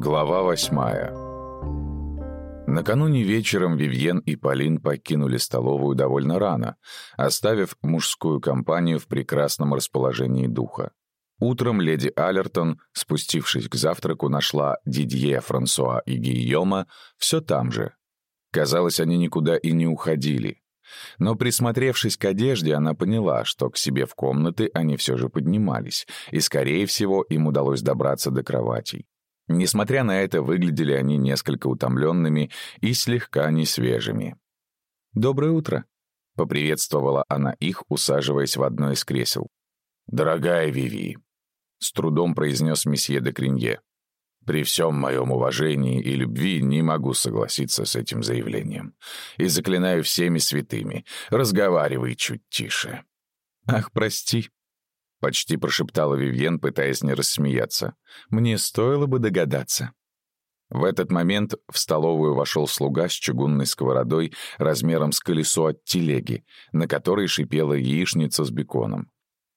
Глава восьмая Накануне вечером Вивьен и Полин покинули столовую довольно рано, оставив мужскую компанию в прекрасном расположении духа. Утром леди Аллертон, спустившись к завтраку, нашла Дидье, Франсуа и Гийома все там же. Казалось, они никуда и не уходили. Но присмотревшись к одежде, она поняла, что к себе в комнаты они все же поднимались, и, скорее всего, им удалось добраться до кроватей. Несмотря на это, выглядели они несколько утомленными и слегка несвежими. «Доброе утро», — поприветствовала она их, усаживаясь в одно из кресел. «Дорогая Виви», — с трудом произнес месье де Кринье, «при всем моем уважении и любви не могу согласиться с этим заявлением. И заклинаю всеми святыми, разговаривай чуть тише». «Ах, прости», — почти прошептала Вивьен, пытаясь не рассмеяться. «Мне стоило бы догадаться». В этот момент в столовую вошел слуга с чугунной сковородой размером с колесо от телеги, на которой шипела яичница с беконом.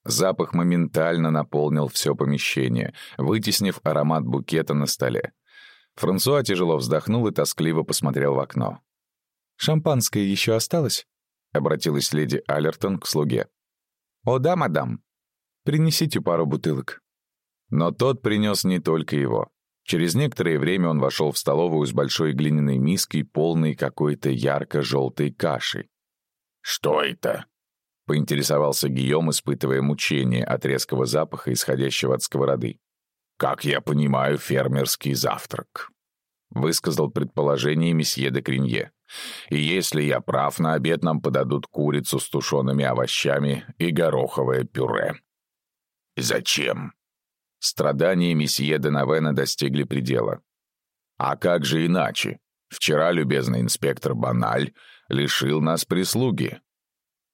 Запах моментально наполнил все помещение, вытеснив аромат букета на столе. Франсуа тяжело вздохнул и тоскливо посмотрел в окно. «Шампанское еще осталось?» — обратилась леди Аллертон к слуге. «О да, мадам», Принесите пару бутылок». Но тот принес не только его. Через некоторое время он вошел в столовую с большой глиняной миской, полной какой-то ярко-желтой каши. «Что это?» — поинтересовался Гийом, испытывая мучение от резкого запаха, исходящего от сковороды. «Как я понимаю, фермерский завтрак», — высказал предположение месье де Кринье. «И если я прав, на обед нам подадут курицу с тушеными овощами и гороховое пюре». Зачем? Страдания месье Денавена достигли предела. А как же иначе? Вчера любезный инспектор Баналь лишил нас прислуги.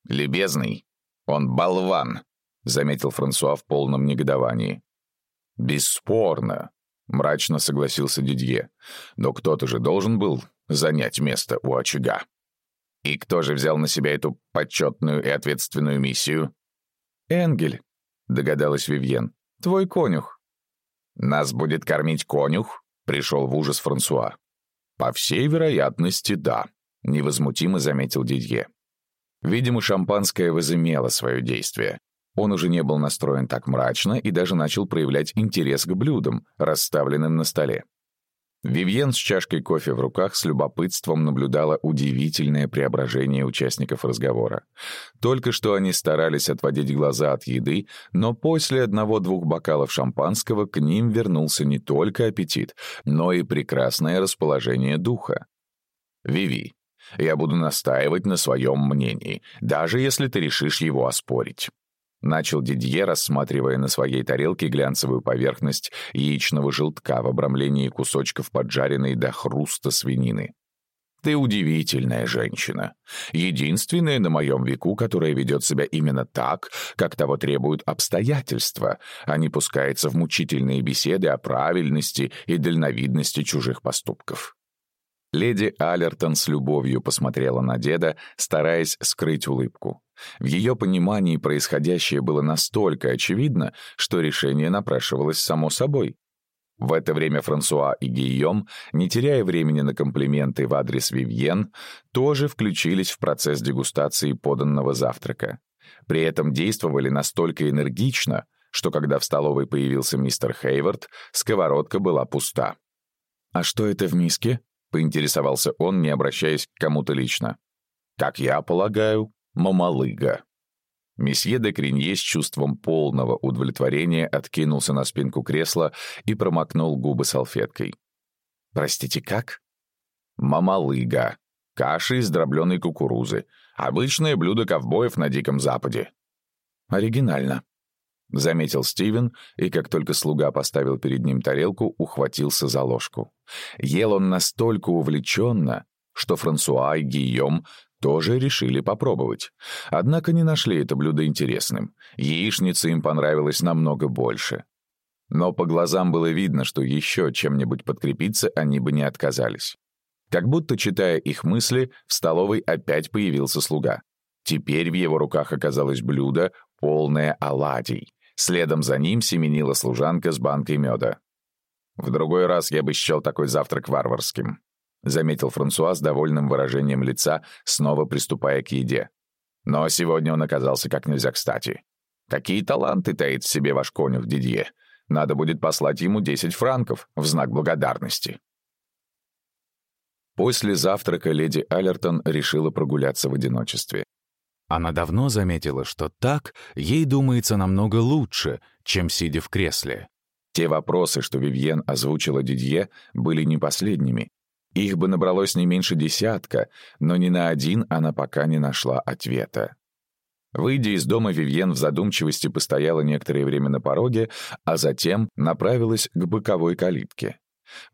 Любезный? Он болван, заметил Франсуа в полном негодовании. Бесспорно, мрачно согласился Дидье. Но кто-то же должен был занять место у очага. И кто же взял на себя эту почетную и ответственную миссию? Энгель, — догадалась Вивьен. «Твой конюх». «Нас будет кормить конюх?» — пришел в ужас Франсуа. «По всей вероятности, да», — невозмутимо заметил Дидье. Видимо, шампанское возымело свое действие. Он уже не был настроен так мрачно и даже начал проявлять интерес к блюдам, расставленным на столе. Вивьен с чашкой кофе в руках с любопытством наблюдала удивительное преображение участников разговора. Только что они старались отводить глаза от еды, но после одного-двух бокалов шампанского к ним вернулся не только аппетит, но и прекрасное расположение духа. «Виви, я буду настаивать на своем мнении, даже если ты решишь его оспорить. Начал Дидье, рассматривая на своей тарелке глянцевую поверхность яичного желтка в обрамлении кусочков поджаренной до хруста свинины. «Ты удивительная женщина. Единственная на моем веку, которая ведет себя именно так, как того требуют обстоятельства, а не пускается в мучительные беседы о правильности и дальновидности чужих поступков». Леди Аллертон с любовью посмотрела на деда, стараясь скрыть улыбку. В ее понимании происходящее было настолько очевидно, что решение напрашивалось само собой. В это время Франсуа и Гийом, не теряя времени на комплименты в адрес Вивьен, тоже включились в процесс дегустации поданного завтрака. При этом действовали настолько энергично, что когда в столовой появился мистер Хейвард, сковородка была пуста. «А что это в миске?» — поинтересовался он, не обращаясь к кому-то лично. «Как я полагаю, мамалыга». Месье де Кринье с чувством полного удовлетворения откинулся на спинку кресла и промокнул губы салфеткой. «Простите, как?» «Мамалыга. Каша из дробленой кукурузы. Обычное блюдо ковбоев на Диком Западе». «Оригинально», — заметил Стивен, и как только слуга поставил перед ним тарелку, ухватился за ложку. Ел он настолько увлеченно, что Франсуа и Гийом тоже решили попробовать. Однако не нашли это блюдо интересным. Яичница им понравилась намного больше. Но по глазам было видно, что еще чем-нибудь подкрепиться они бы не отказались. Как будто, читая их мысли, в столовой опять появился слуга. Теперь в его руках оказалось блюдо, полное оладий. Следом за ним семенила служанка с банкой меда. В другой раз я бы счел такой завтрак варварским», — заметил Франсуа с довольным выражением лица, снова приступая к еде. «Но сегодня он оказался как нельзя кстати. Какие таланты таит в себе ваш конюх Дидье? Надо будет послать ему 10 франков в знак благодарности». После завтрака леди Аллертон решила прогуляться в одиночестве. Она давно заметила, что так ей думается намного лучше, чем сидя в кресле. Те вопросы, что Вивьен озвучила Дидье, были не последними. Их бы набралось не меньше десятка, но ни на один она пока не нашла ответа. Выйдя из дома, Вивьен в задумчивости постояла некоторое время на пороге, а затем направилась к боковой калитке.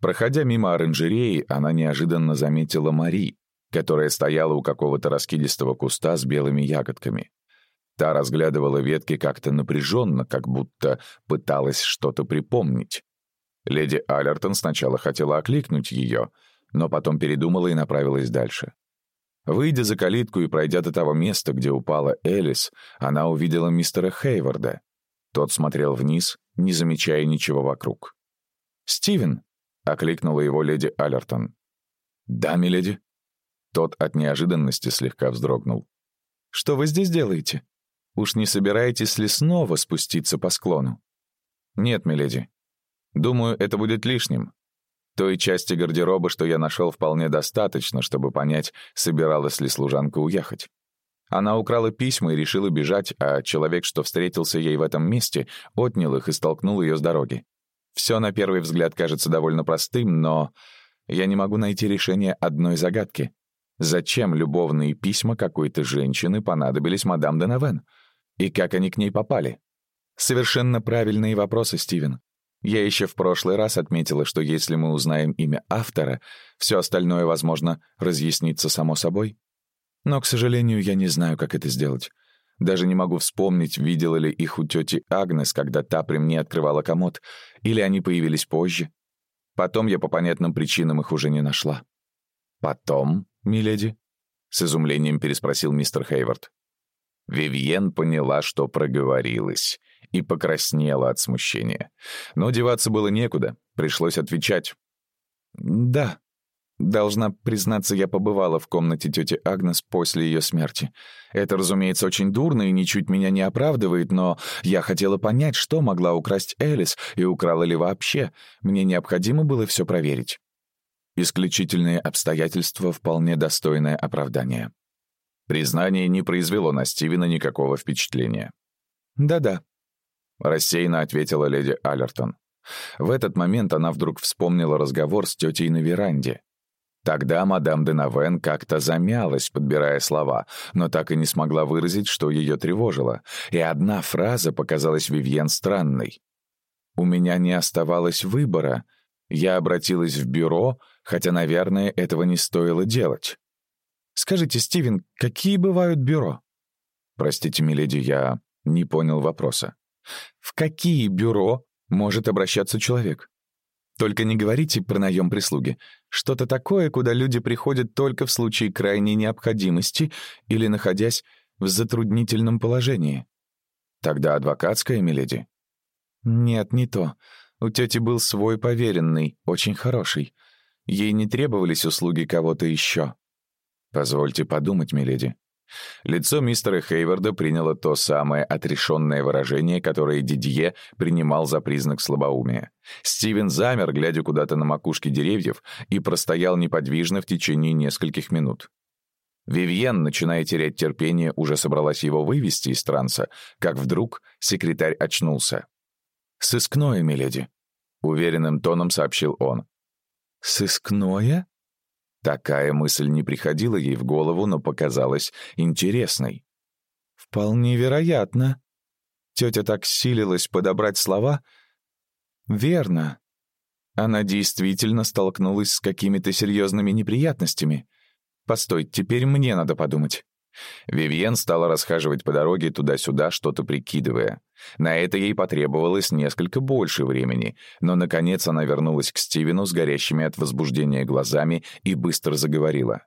Проходя мимо оранжереи, она неожиданно заметила Мари, которая стояла у какого-то раскидистого куста с белыми ягодками. Та разглядывала ветки как-то напряженно, как будто пыталась что-то припомнить. Леди Аллертон сначала хотела окликнуть ее, но потом передумала и направилась дальше. Выйдя за калитку и пройдя до того места, где упала Элис, она увидела мистера Хейварда. Тот смотрел вниз, не замечая ничего вокруг. «Стивен!» — окликнула его леди Аллертон. «Да, миледи». Тот от неожиданности слегка вздрогнул. «Что вы здесь делаете? Уж не собираетесь ли снова спуститься по склону?» «Нет, миледи. Думаю, это будет лишним. Той части гардероба, что я нашел, вполне достаточно, чтобы понять, собиралась ли служанка уехать. Она украла письма и решила бежать, а человек, что встретился ей в этом месте, отнял их и столкнул ее с дороги. Все на первый взгляд кажется довольно простым, но я не могу найти решение одной загадки. Зачем любовные письма какой-то женщины понадобились мадам Денавен? И как они к ней попали? Совершенно правильные вопросы, Стивен. Я еще в прошлый раз отметила, что если мы узнаем имя автора, все остальное, возможно, разъяснится само собой. Но, к сожалению, я не знаю, как это сделать. Даже не могу вспомнить, видела ли их у тети Агнес, когда та при мне открывала комод, или они появились позже. Потом я по понятным причинам их уже не нашла. «Потом, миледи?» — с изумлением переспросил мистер Хейвард. Вивьен поняла, что проговорилась, и покраснела от смущения. Но деваться было некуда, пришлось отвечать. «Да, Должна признаться, я побывала в комнате тети Агнес после ее смерти. Это, разумеется, очень дурно и ничуть меня не оправдывает, но я хотела понять, что могла украсть Элис и украла ли вообще. Мне необходимо было все проверить. Исключительные обстоятельства вполне достойное оправдание. Признание не произвело на Стивена никакого впечатления. «Да-да», — рассеянно ответила леди Аллертон. В этот момент она вдруг вспомнила разговор с тетей на веранде. Тогда мадам Денавен как-то замялась, подбирая слова, но так и не смогла выразить, что ее тревожило, и одна фраза показалась Вивьен странной. «У меня не оставалось выбора. Я обратилась в бюро, хотя, наверное, этого не стоило делать». «Скажите, Стивен, какие бывают бюро?» «Простите, миледи, я не понял вопроса». «В какие бюро может обращаться человек?» Только не говорите про наем прислуги. Что-то такое, куда люди приходят только в случае крайней необходимости или находясь в затруднительном положении. Тогда адвокатская, миледи? Нет, не то. У тети был свой поверенный, очень хороший. Ей не требовались услуги кого-то еще. Позвольте подумать, миледи. Лицо мистера Хейварда приняло то самое отрешенное выражение, которое Дидье принимал за признак слабоумия. Стивен замер, глядя куда-то на макушке деревьев, и простоял неподвижно в течение нескольких минут. Вивьен, начиная терять терпение, уже собралась его вывести из транса, как вдруг секретарь очнулся. «Сыскное, миледи», — уверенным тоном сообщил он. «Сыскное?» Такая мысль не приходила ей в голову, но показалась интересной. «Вполне вероятно». Тетя так силилась подобрать слова. «Верно. Она действительно столкнулась с какими-то серьезными неприятностями. Постой, теперь мне надо подумать». Вивьен стала расхаживать по дороге туда-сюда, что-то прикидывая. На это ей потребовалось несколько больше времени, но, наконец, она вернулась к Стивену с горящими от возбуждения глазами и быстро заговорила.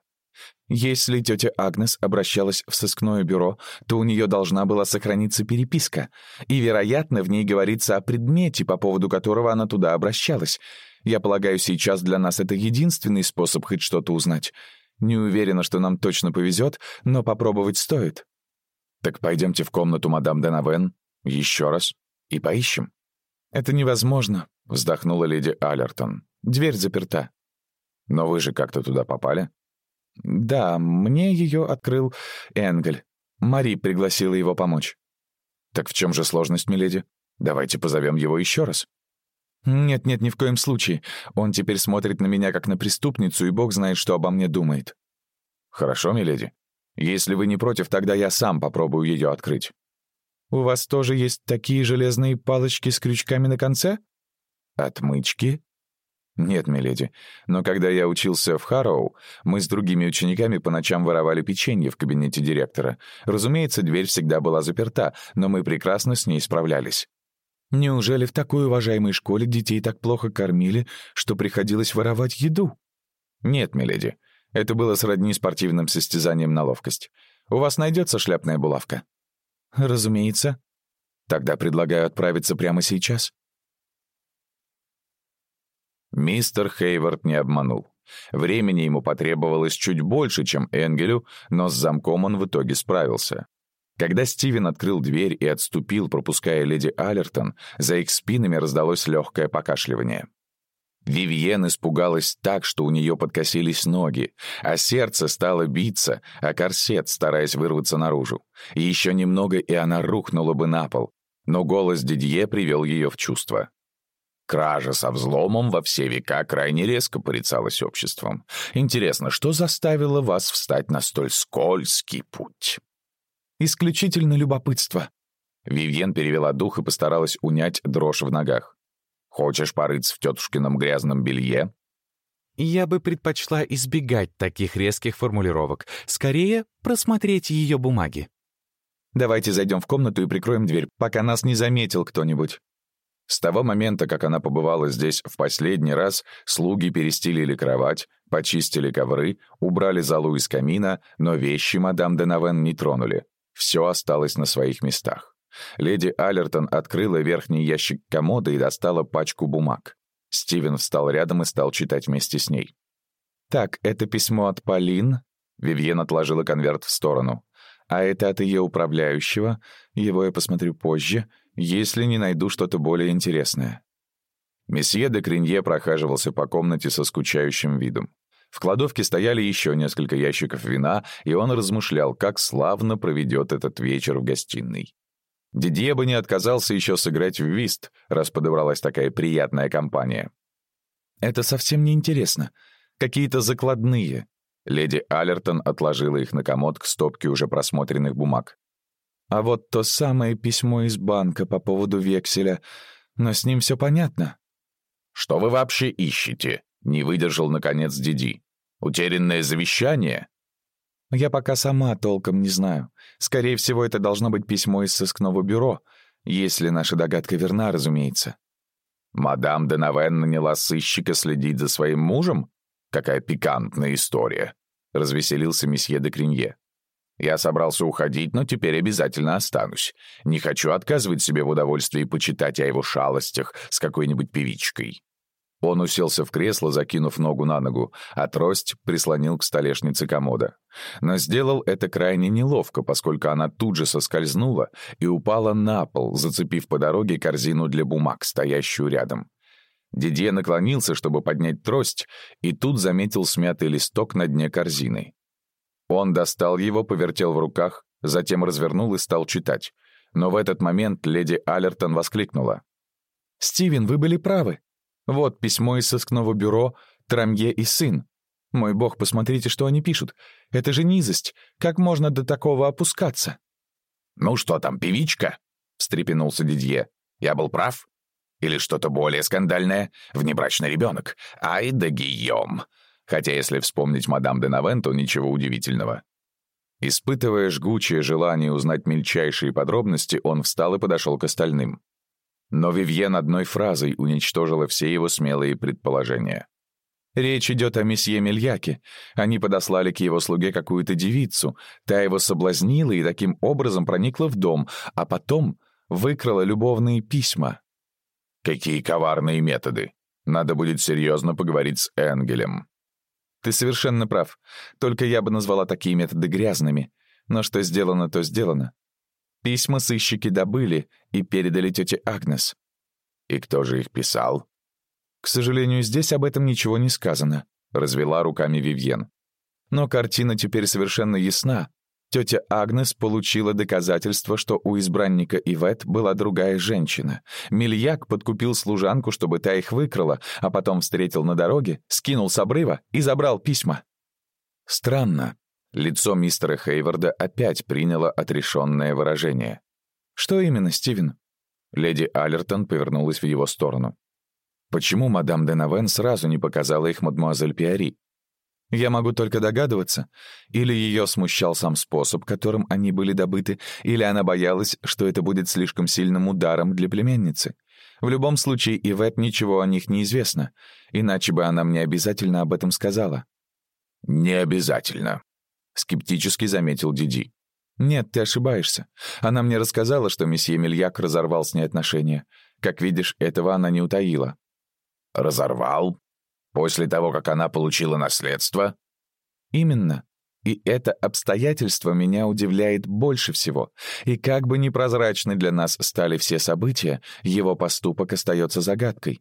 Если тетя Агнес обращалась в сыскное бюро, то у нее должна была сохраниться переписка, и, вероятно, в ней говорится о предмете, по поводу которого она туда обращалась. Я полагаю, сейчас для нас это единственный способ хоть что-то узнать. Не уверена, что нам точно повезет, но попробовать стоит. Так пойдемте в комнату мадам Денавен еще раз и поищем. Это невозможно, вздохнула леди Аллертон. Дверь заперта. Но вы же как-то туда попали? Да, мне ее открыл Энгель. Мари пригласила его помочь. Так в чем же сложность, миледи? Давайте позовем его еще раз. Нет-нет, ни в коем случае. Он теперь смотрит на меня как на преступницу, и бог знает, что обо мне думает. Хорошо, миледи. Если вы не против, тогда я сам попробую ее открыть. У вас тоже есть такие железные палочки с крючками на конце? Отмычки? «Нет, миледи, но когда я учился в Харроу, мы с другими учениками по ночам воровали печенье в кабинете директора. Разумеется, дверь всегда была заперта, но мы прекрасно с ней справлялись». «Неужели в такой уважаемой школе детей так плохо кормили, что приходилось воровать еду?» «Нет, миледи, это было сродни спортивным состязанием на ловкость. У вас найдется шляпная булавка?» «Разумеется». «Тогда предлагаю отправиться прямо сейчас». Мистер Хейвард не обманул. Времени ему потребовалось чуть больше, чем Энгелю, но с замком он в итоге справился. Когда Стивен открыл дверь и отступил, пропуская леди Аллертон, за их спинами раздалось легкое покашливание. Вивьен испугалась так, что у нее подкосились ноги, а сердце стало биться, а корсет, стараясь вырваться наружу. Еще немного, и она рухнула бы на пол. Но голос Дидье привел ее в чувство. Кража со взломом во все века крайне резко порицалась обществом. Интересно, что заставило вас встать на столь скользкий путь? Исключительно любопытство. Вивьен перевела дух и постаралась унять дрожь в ногах. Хочешь порыться в тетушкином грязном белье? Я бы предпочла избегать таких резких формулировок. Скорее, просмотреть ее бумаги. Давайте зайдем в комнату и прикроем дверь, пока нас не заметил кто-нибудь. С того момента, как она побывала здесь в последний раз, слуги перестелили кровать, почистили ковры, убрали залу из камина, но вещи мадам Денавен не тронули. Все осталось на своих местах. Леди Аллертон открыла верхний ящик комода и достала пачку бумаг. Стивен встал рядом и стал читать вместе с ней. «Так, это письмо от Полин?» Вивьен отложила конверт в сторону. «А это от ее управляющего. Его я посмотрю позже если не найду что-то более интересное. Месье де Кринье прохаживался по комнате со скучающим видом. В кладовке стояли еще несколько ящиков вина, и он размышлял, как славно проведет этот вечер в гостиной. Дидье бы не отказался еще сыграть в вист, раз подобралась такая приятная компания. «Это совсем не интересно. Какие-то закладные». Леди Аллертон отложила их на комод к стопке уже просмотренных бумаг. А вот то самое письмо из банка по поводу векселя. Но с ним все понятно. «Что вы вообще ищете?» — не выдержал, наконец, Диди. «Утерянное завещание?» «Я пока сама толком не знаю. Скорее всего, это должно быть письмо из сыскного бюро, если наша догадка верна, разумеется». «Мадам Денавен наняла сыщика следить за своим мужем? Какая пикантная история!» — развеселился месье де Кринье. Я собрался уходить, но теперь обязательно останусь. Не хочу отказывать себе в удовольствии почитать о его шалостях с какой-нибудь певичкой». Он уселся в кресло, закинув ногу на ногу, а трость прислонил к столешнице комода. Но сделал это крайне неловко, поскольку она тут же соскользнула и упала на пол, зацепив по дороге корзину для бумаг, стоящую рядом. Дидье наклонился, чтобы поднять трость, и тут заметил смятый листок на дне корзины. Он достал его, повертел в руках, затем развернул и стал читать. Но в этот момент леди Аллертон воскликнула. «Стивен, вы были правы. Вот письмо из сыскного бюро «Трамье и сын». Мой бог, посмотрите, что они пишут. Это же низость. Как можно до такого опускаться?» «Ну что там, певичка?» — встрепенулся Дидье. «Я был прав? Или что-то более скандальное? Внебрачный ребенок? Ай да Гийом! Хотя, если вспомнить мадам де Навен, то ничего удивительного. Испытывая жгучее желание узнать мельчайшие подробности, он встал и подошел к остальным. Но Вивьен одной фразой уничтожила все его смелые предположения. Речь идет о месье Мельяке. Они подослали к его слуге какую-то девицу. Та его соблазнила и таким образом проникла в дом, а потом выкрала любовные письма. Какие коварные методы. Надо будет серьезно поговорить с Энгелем. Ты совершенно прав. Только я бы назвала такие методы грязными. Но что сделано, то сделано. Письма сыщики добыли и передали тете Агнес. И кто же их писал? К сожалению, здесь об этом ничего не сказано, развела руками Вивьен. Но картина теперь совершенно ясна. Тетя Агнес получила доказательство, что у избранника Ивет была другая женщина. Мильяк подкупил служанку, чтобы та их выкрала, а потом встретил на дороге, скинул с обрыва и забрал письма. Странно. Лицо мистера Хейварда опять приняло отрешенное выражение. «Что именно, Стивен?» Леди Аллертон повернулась в его сторону. Почему мадам Денавен сразу не показала их мадемуазель Пиари? Я могу только догадываться. Или ее смущал сам способ, которым они были добыты, или она боялась, что это будет слишком сильным ударом для племянницы. В любом случае, Ивет ничего о них не известно, иначе бы она мне обязательно об этом сказала. «Не обязательно», — скептически заметил Диди. «Нет, ты ошибаешься. Она мне рассказала, что месье Мельяк разорвал с ней отношения. Как видишь, этого она не утаила. Разорвал? После того, как она получила наследство? Именно. И это обстоятельство меня удивляет больше всего. И как бы непрозрачны для нас стали все события, его поступок остается загадкой.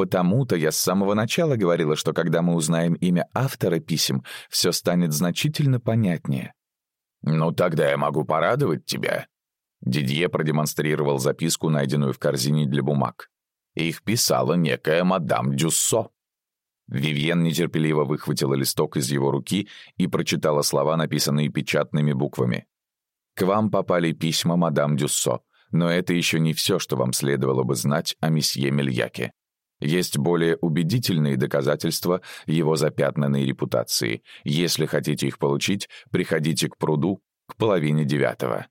Потому-то я с самого начала говорила, что когда мы узнаем имя автора писем, все станет значительно понятнее. «Ну, тогда я могу порадовать тебя». Дидье продемонстрировал записку, найденную в корзине для бумаг. Их писала некая мадам Дюссо. Вивьен нетерпеливо выхватила листок из его руки и прочитала слова, написанные печатными буквами. «К вам попали письма мадам Дюссо, но это еще не все, что вам следовало бы знать о месье Мельяке. Есть более убедительные доказательства его запятнанной репутации. Если хотите их получить, приходите к пруду к половине девятого».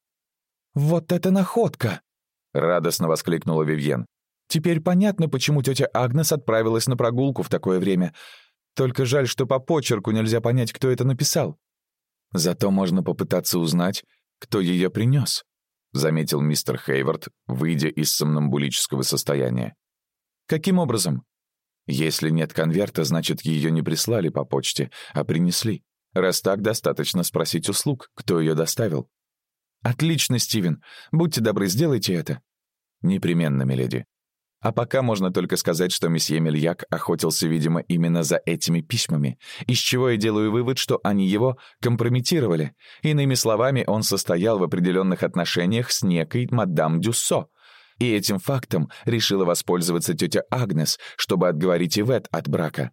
«Вот это находка!» — радостно воскликнула Вивьен. Теперь понятно, почему тетя Агнес отправилась на прогулку в такое время. Только жаль, что по почерку нельзя понять, кто это написал. Зато можно попытаться узнать, кто ее принес, заметил мистер Хейвард, выйдя из сомнамбулического состояния. Каким образом? Если нет конверта, значит, ее не прислали по почте, а принесли. Раз так, достаточно спросить услуг, кто ее доставил. Отлично, Стивен. Будьте добры, сделайте это. Непременно, миледи. А пока можно только сказать, что месье Мельяк охотился, видимо, именно за этими письмами, из чего я делаю вывод, что они его компрометировали. Иными словами, он состоял в определенных отношениях с некой мадам Дюссо. И этим фактом решила воспользоваться тетя Агнес, чтобы отговорить Ивет от брака.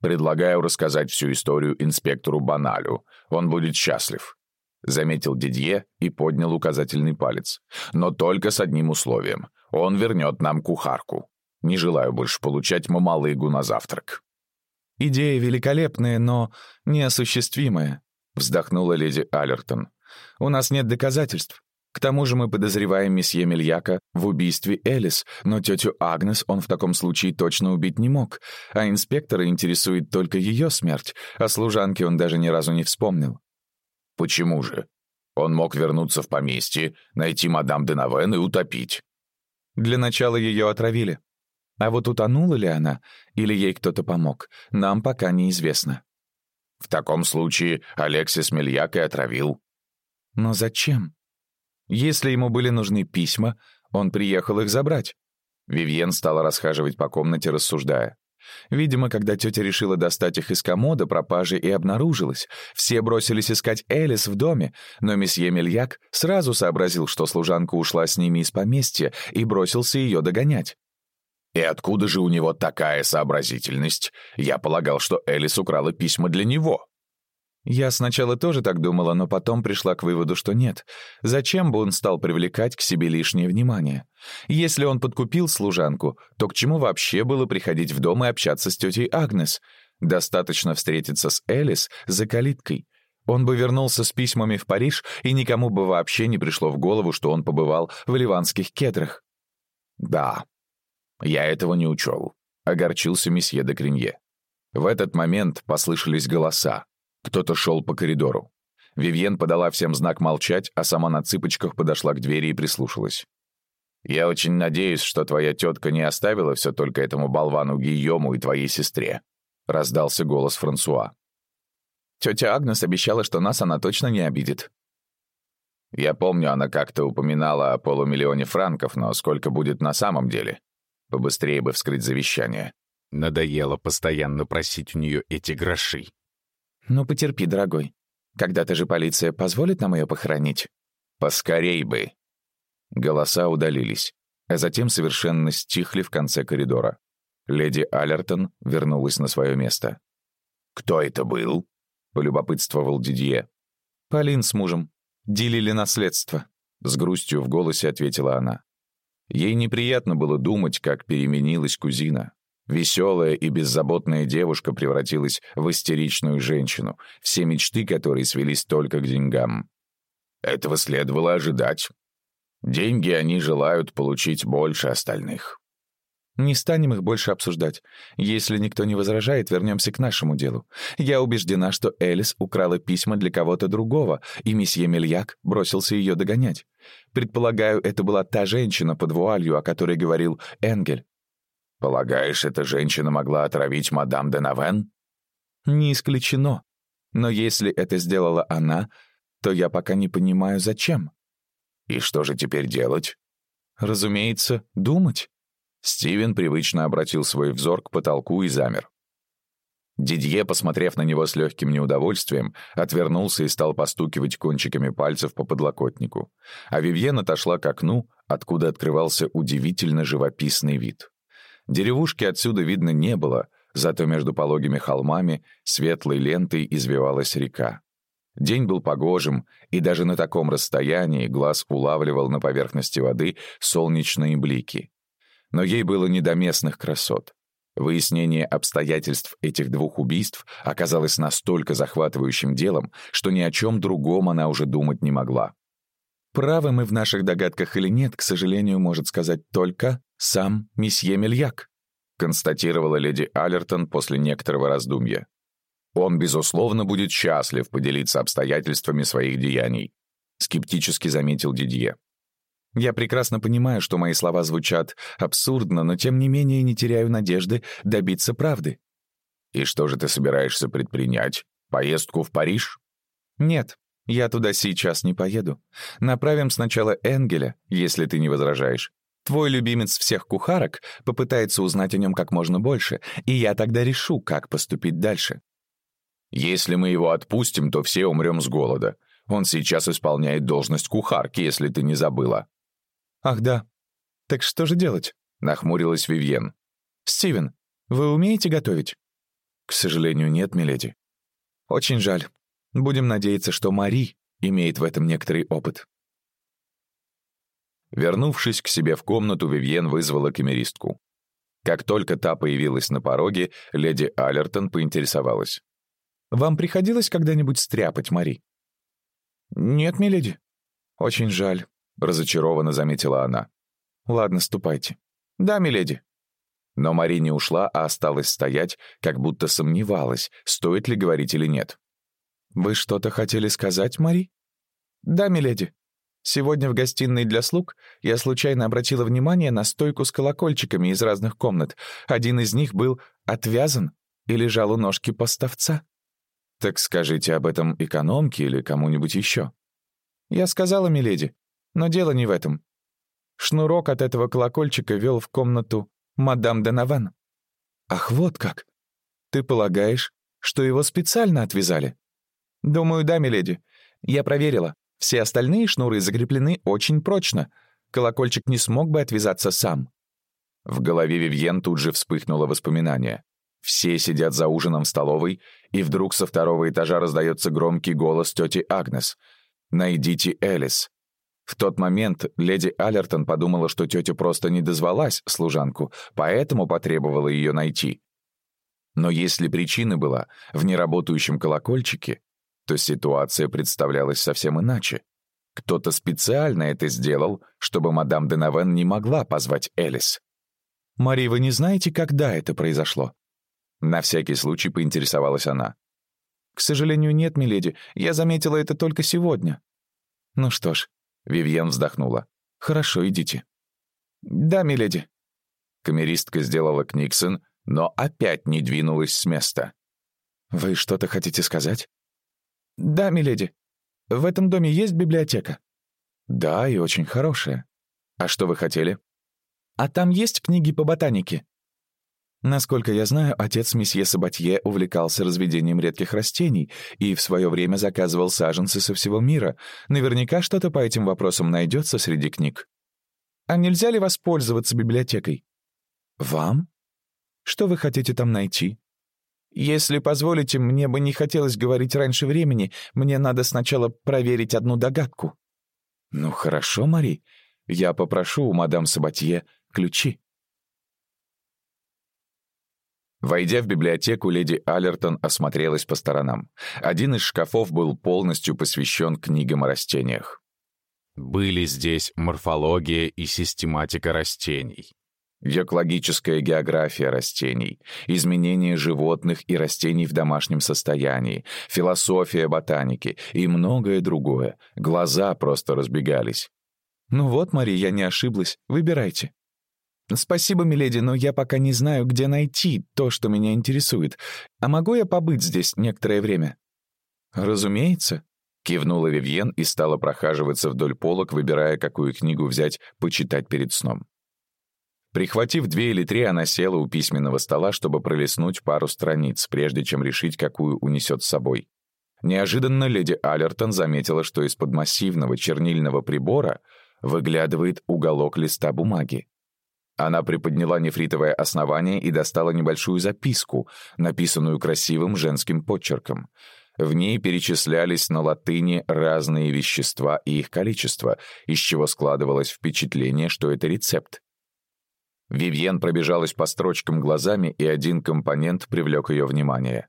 «Предлагаю рассказать всю историю инспектору Баналю. Он будет счастлив», — заметил Дидье и поднял указательный палец. «Но только с одним условием — он вернет нам кухарку. Не желаю больше получать мамалыгу на завтрак». «Идея великолепная, но неосуществимая», — вздохнула леди Аллертон. «У нас нет доказательств. К тому же мы подозреваем месье Мельяка в убийстве Элис, но тетю Агнес он в таком случае точно убить не мог, а инспектора интересует только ее смерть, а служанке он даже ни разу не вспомнил». «Почему же? Он мог вернуться в поместье, найти мадам Денавен и утопить. Для начала ее отравили. А вот утонула ли она, или ей кто-то помог, нам пока неизвестно. В таком случае Алексис Мельяк и отравил. Но зачем? Если ему были нужны письма, он приехал их забрать. Вивьен стала расхаживать по комнате, рассуждая. Видимо, когда тетя решила достать их из комода, пропажи и обнаружилась. Все бросились искать Элис в доме, но месье Мельяк сразу сообразил, что служанка ушла с ними из поместья и бросился ее догонять. «И откуда же у него такая сообразительность? Я полагал, что Элис украла письма для него». Я сначала тоже так думала, но потом пришла к выводу, что нет. Зачем бы он стал привлекать к себе лишнее внимание? Если он подкупил служанку, то к чему вообще было приходить в дом и общаться с тетей Агнес? Достаточно встретиться с Элис за калиткой. Он бы вернулся с письмами в Париж, и никому бы вообще не пришло в голову, что он побывал в ливанских кедрах. «Да, я этого не учел», — огорчился месье де Кринье. В этот момент послышались голоса. Кто-то шел по коридору. Вивьен подала всем знак молчать, а сама на цыпочках подошла к двери и прислушалась. «Я очень надеюсь, что твоя тетка не оставила все только этому болвану Гийому и твоей сестре», — раздался голос Франсуа. «Тетя Агнес обещала, что нас она точно не обидит». «Я помню, она как-то упоминала о полумиллионе франков, но сколько будет на самом деле? Побыстрее бы вскрыть завещание». Надоело постоянно просить у нее эти гроши. «Ну, потерпи, дорогой. Когда-то же полиция позволит нам ее похоронить?» «Поскорей бы!» Голоса удалились, а затем совершенно стихли в конце коридора. Леди Аллертон вернулась на свое место. «Кто это был?» — полюбопытствовал Дидье. «Полин с мужем. Делили наследство», — с грустью в голосе ответила она. Ей неприятно было думать, как переменилась кузина. Веселая и беззаботная девушка превратилась в истеричную женщину, все мечты которой свелись только к деньгам. Этого следовало ожидать. Деньги они желают получить больше остальных. Не станем их больше обсуждать. Если никто не возражает, вернемся к нашему делу. Я убеждена, что Элис украла письма для кого-то другого, и месье Мельяк бросился ее догонять. Предполагаю, это была та женщина под вуалью, о которой говорил Энгель. Полагаешь, эта женщина могла отравить мадам де Навен? Не исключено. Но если это сделала она, то я пока не понимаю, зачем. И что же теперь делать? Разумеется, думать. Стивен привычно обратил свой взор к потолку и замер. Дидье, посмотрев на него с легким неудовольствием, отвернулся и стал постукивать кончиками пальцев по подлокотнику. А Вивьен отошла к окну, откуда открывался удивительно живописный вид. Деревушки отсюда видно не было, зато между пологими холмами светлой лентой извивалась река. День был погожим, и даже на таком расстоянии глаз улавливал на поверхности воды солнечные блики. Но ей было не до местных красот. Выяснение обстоятельств этих двух убийств оказалось настолько захватывающим делом, что ни о чем другом она уже думать не могла. Правы мы в наших догадках или нет, к сожалению, может сказать только сам месье Мельяк», констатировала леди Аллертон после некоторого раздумья. «Он, безусловно, будет счастлив поделиться обстоятельствами своих деяний», скептически заметил Дидье. «Я прекрасно понимаю, что мои слова звучат абсурдно, но тем не менее не теряю надежды добиться правды». «И что же ты собираешься предпринять? Поездку в Париж?» «Нет, я туда сейчас не поеду. Направим сначала Энгеля, если ты не возражаешь. Твой любимец всех кухарок попытается узнать о нем как можно больше, и я тогда решу, как поступить дальше. Если мы его отпустим, то все умрем с голода. Он сейчас исполняет должность кухарки, если ты не забыла. Ах да. Так что же делать? Нахмурилась Вивьен. Стивен, вы умеете готовить? К сожалению, нет, миледи. Очень жаль. Будем надеяться, что Мари имеет в этом некоторый опыт. Вернувшись к себе в комнату, Вивьен вызвала камеристку. Как только та появилась на пороге, леди Аллертон поинтересовалась. «Вам приходилось когда-нибудь стряпать, Мари?» «Нет, миледи». «Очень жаль», — разочарованно заметила она. «Ладно, ступайте». «Да, миледи». Но Мари не ушла, а осталась стоять, как будто сомневалась, стоит ли говорить или нет. «Вы что-то хотели сказать, Мари?» «Да, миледи». Сегодня в гостиной для слуг я случайно обратила внимание на стойку с колокольчиками из разных комнат. Один из них был отвязан и лежал у ножки поставца. Так скажите об этом экономке или кому-нибудь еще. Я сказала, миледи, но дело не в этом. Шнурок от этого колокольчика вел в комнату мадам Денаван. Ах, вот как! Ты полагаешь, что его специально отвязали? Думаю, да, миледи. Я проверила. Все остальные шнуры закреплены очень прочно. Колокольчик не смог бы отвязаться сам. В голове Вивьен тут же вспыхнуло воспоминание. Все сидят за ужином в столовой, и вдруг со второго этажа раздается громкий голос тети Агнес. «Найдите Элис». В тот момент леди Аллертон подумала, что тетя просто не дозвалась служанку, поэтому потребовала ее найти. Но если причина была в неработающем колокольчике, то ситуация представлялась совсем иначе. Кто-то специально это сделал, чтобы мадам Денавен не могла позвать Элис. «Мари, вы не знаете, когда это произошло?» На всякий случай поинтересовалась она. «К сожалению, нет, миледи. Я заметила это только сегодня». «Ну что ж», — Вивьен вздохнула. «Хорошо, идите». «Да, миледи». Камеристка сделала книксон, но опять не двинулась с места. «Вы что-то хотите сказать?» «Да, миледи. В этом доме есть библиотека?» «Да, и очень хорошая. А что вы хотели?» «А там есть книги по ботанике?» Насколько я знаю, отец месье Сабатье увлекался разведением редких растений и в свое время заказывал саженцы со всего мира. Наверняка что-то по этим вопросам найдется среди книг. А нельзя ли воспользоваться библиотекой? Вам? Что вы хотите там найти? Если позволите, мне бы не хотелось говорить раньше времени. Мне надо сначала проверить одну догадку. Ну хорошо, Мари. Я попрошу у мадам Сабатье ключи. Войдя в библиотеку, леди Аллертон осмотрелась по сторонам. Один из шкафов был полностью посвящен книгам о растениях. Были здесь морфология и систематика растений. Экологическая география растений, изменение животных и растений в домашнем состоянии, философия ботаники и многое другое. Глаза просто разбегались. «Ну вот, Мари, я не ошиблась. Выбирайте». «Спасибо, миледи, но я пока не знаю, где найти то, что меня интересует. А могу я побыть здесь некоторое время?» «Разумеется», — кивнула Вивьен и стала прохаживаться вдоль полок, выбирая, какую книгу взять, почитать перед сном. Прихватив две или три, она села у письменного стола, чтобы пролистнуть пару страниц, прежде чем решить, какую унесет с собой. Неожиданно леди Аллертон заметила, что из-под массивного чернильного прибора выглядывает уголок листа бумаги. Она приподняла нефритовое основание и достала небольшую записку, написанную красивым женским почерком. В ней перечислялись на латыни разные вещества и их количество, из чего складывалось впечатление, что это рецепт. Вивьен пробежалась по строчкам глазами, и один компонент привлек ее внимание.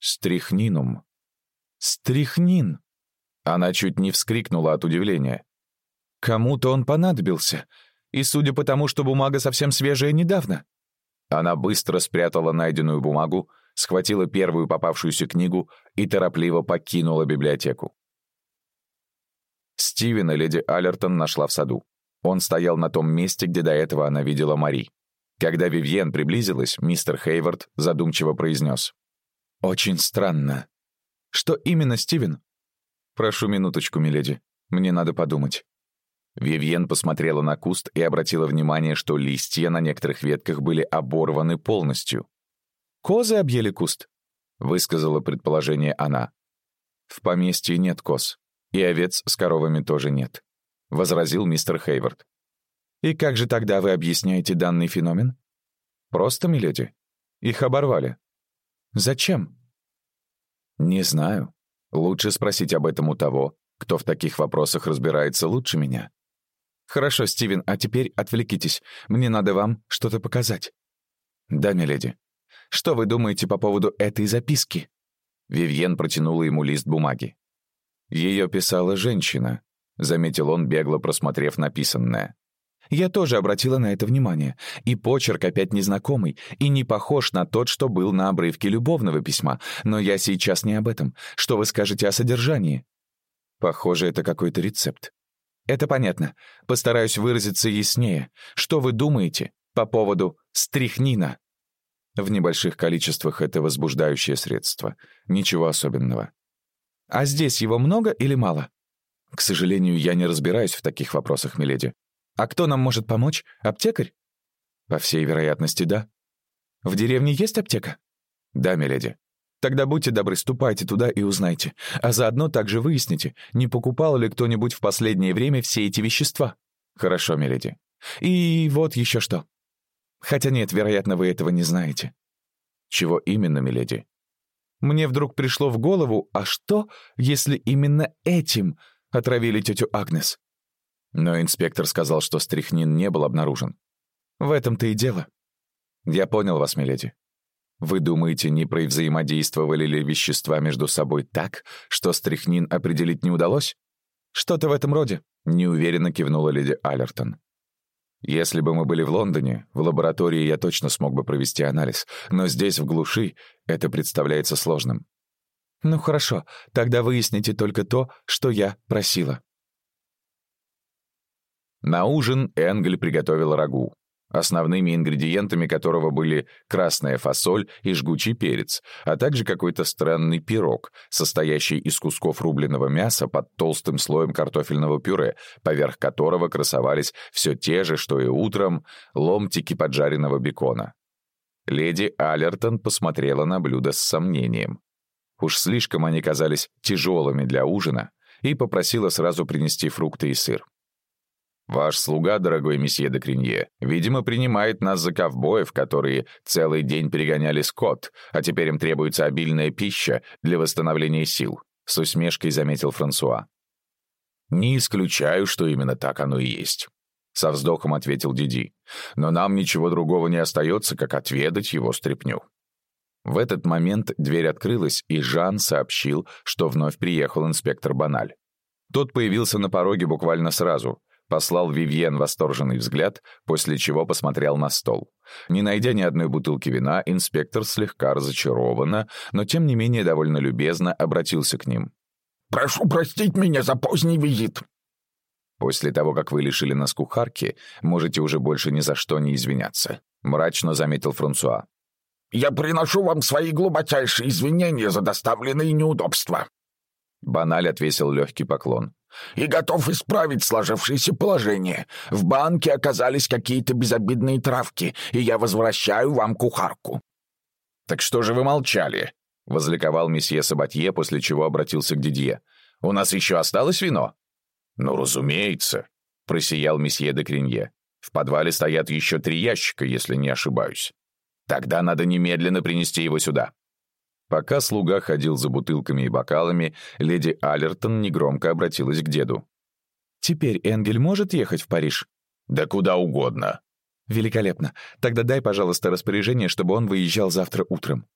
Стрихнинум. Стрихнин! Она чуть не вскрикнула от удивления. Кому-то он понадобился — и судя по тому, что бумага совсем свежая недавно. Она быстро спрятала найденную бумагу, схватила первую попавшуюся книгу и торопливо покинула библиотеку. Стивена леди Аллертон нашла в саду. Он стоял на том месте, где до этого она видела Мари. Когда Вивьен приблизилась, мистер Хейвард задумчиво произнес. «Очень странно». «Что именно, Стивен?» «Прошу минуточку, миледи. Мне надо подумать». Вивьен посмотрела на куст и обратила внимание, что листья на некоторых ветках были оборваны полностью. «Козы объели куст», — высказала предположение она. «В поместье нет коз, и овец с коровами тоже нет», — возразил мистер Хейвард. «И как же тогда вы объясняете данный феномен?» «Просто, миледи. Их оборвали». «Зачем?» «Не знаю. Лучше спросить об этом у того, кто в таких вопросах разбирается лучше меня». «Хорошо, Стивен, а теперь отвлекитесь. Мне надо вам что-то показать». «Да, миледи. Что вы думаете по поводу этой записки?» Вивьен протянула ему лист бумаги. «Ее писала женщина», — заметил он, бегло просмотрев написанное. «Я тоже обратила на это внимание. И почерк опять незнакомый, и не похож на тот, что был на обрывке любовного письма. Но я сейчас не об этом. Что вы скажете о содержании?» «Похоже, это какой-то рецепт. Это понятно. Постараюсь выразиться яснее. Что вы думаете по поводу стрихнина? В небольших количествах это возбуждающее средство. Ничего особенного. А здесь его много или мало? К сожалению, я не разбираюсь в таких вопросах, миледи. А кто нам может помочь? Аптекарь? По всей вероятности, да. В деревне есть аптека? Да, миледи. Тогда будьте добры, ступайте туда и узнайте. А заодно также выясните, не покупал ли кто-нибудь в последнее время все эти вещества. Хорошо, миледи. И вот еще что. Хотя нет, вероятно, вы этого не знаете. Чего именно, миледи? Мне вдруг пришло в голову, а что, если именно этим отравили тетю Агнес? Но инспектор сказал, что стрихнин не был обнаружен. В этом-то и дело. Я понял вас, миледи. Вы думаете, не взаимодействовали ли вещества между собой так, что стрихнин определить не удалось? Что-то в этом роде, неуверенно кивнула леди Аллертон. Если бы мы были в Лондоне, в лаборатории я точно смог бы провести анализ, но здесь, в глуши, это представляется сложным. Ну хорошо, тогда выясните только то, что я просила. На ужин Энгель приготовил рагу основными ингредиентами которого были красная фасоль и жгучий перец, а также какой-то странный пирог, состоящий из кусков рубленого мяса под толстым слоем картофельного пюре, поверх которого красовались все те же, что и утром, ломтики поджаренного бекона. Леди Аллертон посмотрела на блюдо с сомнением. Уж слишком они казались тяжелыми для ужина, и попросила сразу принести фрукты и сыр. Ваш слуга, дорогой месье де Кринье, видимо, принимает нас за ковбоев, которые целый день перегоняли скот, а теперь им требуется обильная пища для восстановления сил», — с усмешкой заметил Франсуа. «Не исключаю, что именно так оно и есть», — со вздохом ответил Диди. «Но нам ничего другого не остается, как отведать его стряпню». В этот момент дверь открылась, и Жан сообщил, что вновь приехал инспектор Баналь. Тот появился на пороге буквально сразу — Послал Вивьен восторженный взгляд, после чего посмотрел на стол. Не найдя ни одной бутылки вина, инспектор слегка разочарованно, но тем не менее довольно любезно обратился к ним. «Прошу простить меня за поздний визит». «После того, как вы лишили нас кухарки, можете уже больше ни за что не извиняться», — мрачно заметил Франсуа. «Я приношу вам свои глубочайшие извинения за доставленные неудобства». Баналь отвесил легкий поклон и готов исправить сложившееся положение. В банке оказались какие-то безобидные травки, и я возвращаю вам кухарку». «Так что же вы молчали?» — возликовал месье Сабатье, после чего обратился к Дидье. «У нас еще осталось вино?» «Ну, разумеется», — просиял месье де Кринье. «В подвале стоят еще три ящика, если не ошибаюсь. Тогда надо немедленно принести его сюда». Пока слуга ходил за бутылками и бокалами, леди Аллертон негромко обратилась к деду. «Теперь Энгель может ехать в Париж?» «Да куда угодно». «Великолепно. Тогда дай, пожалуйста, распоряжение, чтобы он выезжал завтра утром».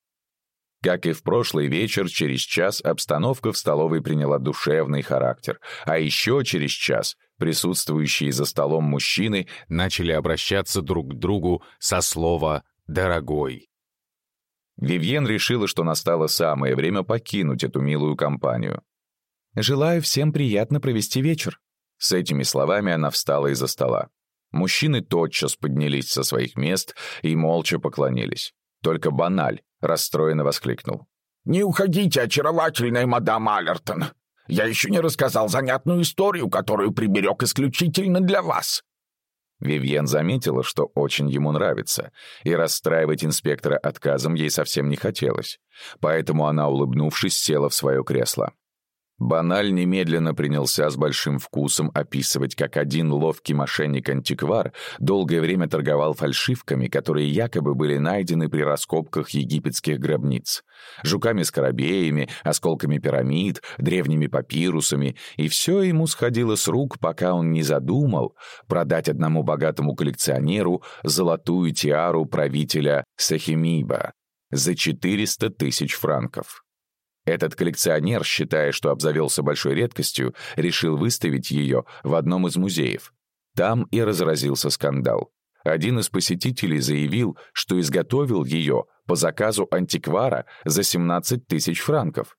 Как и в прошлый вечер, через час обстановка в столовой приняла душевный характер, а еще через час присутствующие за столом мужчины начали обращаться друг к другу со слова «дорогой». Вивьен решила, что настало самое время покинуть эту милую компанию. «Желаю всем приятно провести вечер». С этими словами она встала из-за стола. Мужчины тотчас поднялись со своих мест и молча поклонились. Только Баналь расстроенно воскликнул. «Не уходите, очаровательная мадам Аллертон. Я еще не рассказал занятную историю, которую приберег исключительно для вас. Вивьен заметила, что очень ему нравится, и расстраивать инспектора отказом ей совсем не хотелось, поэтому она, улыбнувшись, села в свое кресло. Баналь немедленно принялся с большим вкусом описывать, как один ловкий мошенник-антиквар долгое время торговал фальшивками, которые якобы были найдены при раскопках египетских гробниц. Жуками-скоробеями, осколками пирамид, древними папирусами, и все ему сходило с рук, пока он не задумал продать одному богатому коллекционеру золотую тиару правителя Сахимиба за 400 тысяч франков. Этот коллекционер, считая, что обзавелся большой редкостью, решил выставить ее в одном из музеев. Там и разразился скандал. Один из посетителей заявил, что изготовил ее по заказу антиквара за 17 тысяч франков.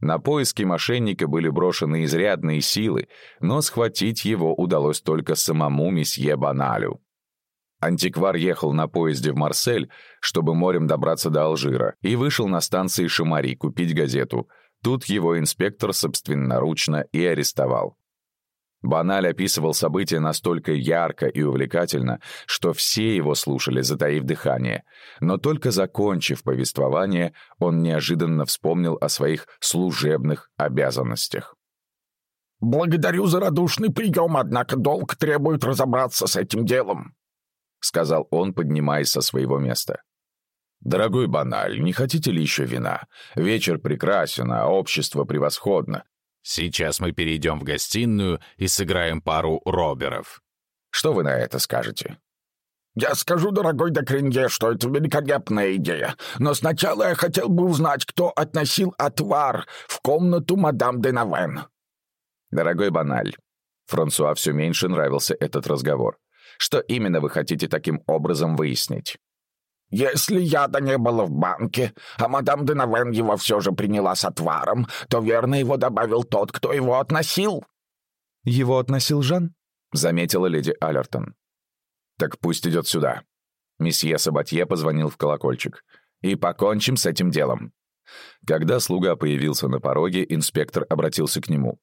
На поиски мошенника были брошены изрядные силы, но схватить его удалось только самому месье Баналю. Антиквар ехал на поезде в Марсель, чтобы морем добраться до Алжира, и вышел на станции Шамари купить газету. Тут его инспектор собственноручно и арестовал. Баналь описывал события настолько ярко и увлекательно, что все его слушали, затаив дыхание. Но только закончив повествование, он неожиданно вспомнил о своих служебных обязанностях. «Благодарю за радушный прием, однако долг требует разобраться с этим делом», — сказал он, поднимаясь со своего места. «Дорогой Баналь, не хотите ли еще вина? Вечер прекрасен, а общество превосходно. Сейчас мы перейдем в гостиную и сыграем пару роберов. Что вы на это скажете?» «Я скажу, дорогой Декринье, что это великолепная идея, но сначала я хотел бы узнать, кто относил отвар в комнату мадам де Навен». «Дорогой Баналь», Франсуа все меньше нравился этот разговор. Что именно вы хотите таким образом выяснить?» «Если яда не было в банке, а мадам Денавен его все же приняла с отваром, то верно его добавил тот, кто его относил». «Его относил Жан?» — заметила леди Аллертон. «Так пусть идет сюда». Месье Сабатье позвонил в колокольчик. «И покончим с этим делом». Когда слуга появился на пороге, инспектор обратился к нему.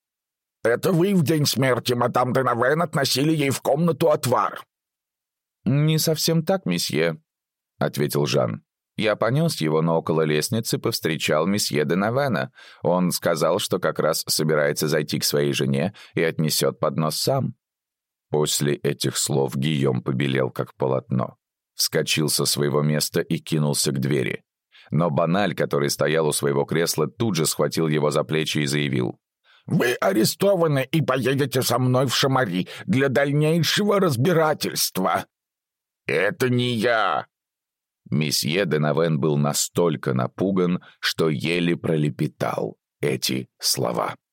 «Это вы в день смерти мадам Денавен относили ей в комнату отвар?» «Не совсем так, месье», — ответил Жан. «Я понес его, но около лестницы повстречал месье Денавена. Он сказал, что как раз собирается зайти к своей жене и отнесет поднос сам». После этих слов Гийом побелел, как полотно. Вскочил со своего места и кинулся к двери. Но Баналь, который стоял у своего кресла, тут же схватил его за плечи и заявил. «Вы арестованы и поедете со мной в Шамари для дальнейшего разбирательства». «Это не я!» Месье Денавен был настолько напуган, что еле пролепетал эти слова.